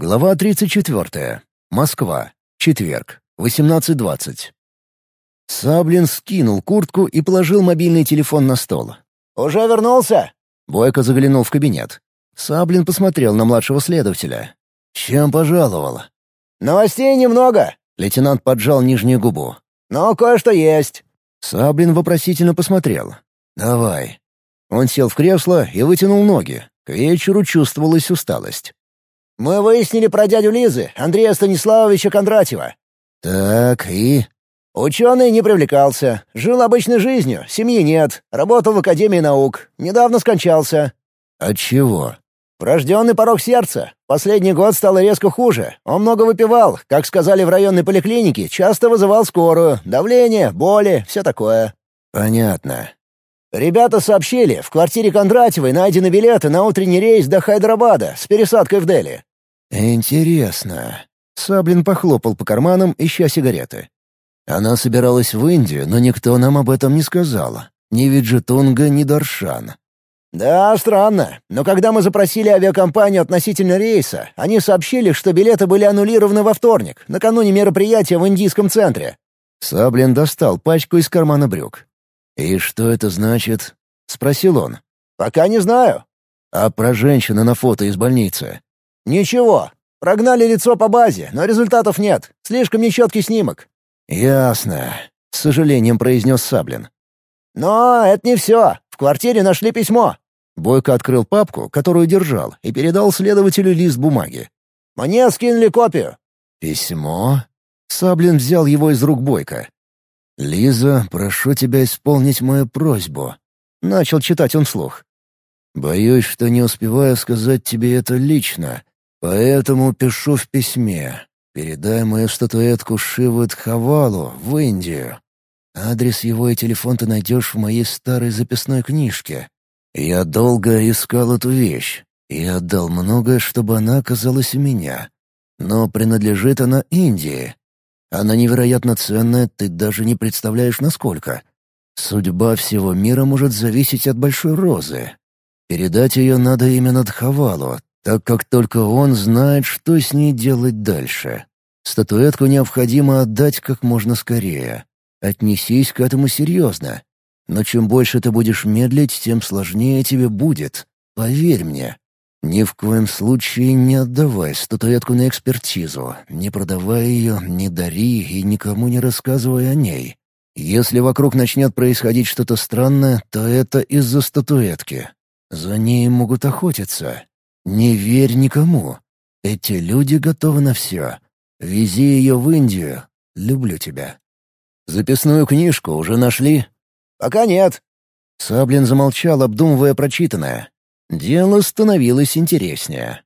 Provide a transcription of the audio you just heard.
Глава 34. Москва. Четверг. 18.20. Саблин скинул куртку и положил мобильный телефон на стол. «Уже вернулся?» Бойко заглянул в кабинет. Саблин посмотрел на младшего следователя. «Чем пожаловал?» «Новостей немного», — лейтенант поджал нижнюю губу. «Но кое-что есть». Саблин вопросительно посмотрел. «Давай». Он сел в кресло и вытянул ноги. К вечеру чувствовалась усталость. Мы выяснили про дядю Лизы, Андрея Станиславовича Кондратьева. Так, и? Ученый не привлекался, жил обычной жизнью, семьи нет, работал в Академии наук, недавно скончался. От чего? Врожденный порог сердца. Последний год стало резко хуже. Он много выпивал, как сказали в районной поликлинике, часто вызывал скорую, давление, боли, все такое. Понятно. Ребята сообщили, в квартире Кондратьевой найдены билеты на утренний рейс до Хайдарабада с пересадкой в Дели. «Интересно». Саблин похлопал по карманам, ища сигареты. Она собиралась в Индию, но никто нам об этом не сказал. Ни Виджетунга, ни Даршан. «Да, странно. Но когда мы запросили авиакомпанию относительно рейса, они сообщили, что билеты были аннулированы во вторник, накануне мероприятия в индийском центре». Саблин достал пачку из кармана брюк. «И что это значит?» — спросил он. «Пока не знаю». «А про женщину на фото из больницы?» «Ничего. Прогнали лицо по базе, но результатов нет. Слишком нечеткий снимок». «Ясно», — с сожалением произнес Саблин. «Но это не все. В квартире нашли письмо». Бойко открыл папку, которую держал, и передал следователю лист бумаги. «Мне скинули копию». «Письмо?» Саблин взял его из рук Бойко. «Лиза, прошу тебя исполнить мою просьбу», — начал читать он вслух. «Боюсь, что не успеваю сказать тебе это лично, Поэтому пишу в письме. Передай мою статуэтку Шивы Тхавалу в Индию. Адрес его и телефон ты найдешь в моей старой записной книжке. Я долго искал эту вещь и отдал многое, чтобы она оказалась у меня. Но принадлежит она Индии. Она невероятно ценная, ты даже не представляешь, насколько. Судьба всего мира может зависеть от большой розы. Передать ее надо именно Дхавалу, так как только он знает, что с ней делать дальше. Статуэтку необходимо отдать как можно скорее. Отнесись к этому серьезно. Но чем больше ты будешь медлить, тем сложнее тебе будет. Поверь мне. Ни в коем случае не отдавай статуэтку на экспертизу, не продавай ее, не дари и никому не рассказывай о ней. Если вокруг начнет происходить что-то странное, то это из-за статуэтки. За ней могут охотиться, не верь никому. Эти люди готовы на все. Вези ее в Индию. Люблю тебя. Записную книжку уже нашли? Пока нет. Саблин замолчал, обдумывая прочитанное. Дело становилось интереснее.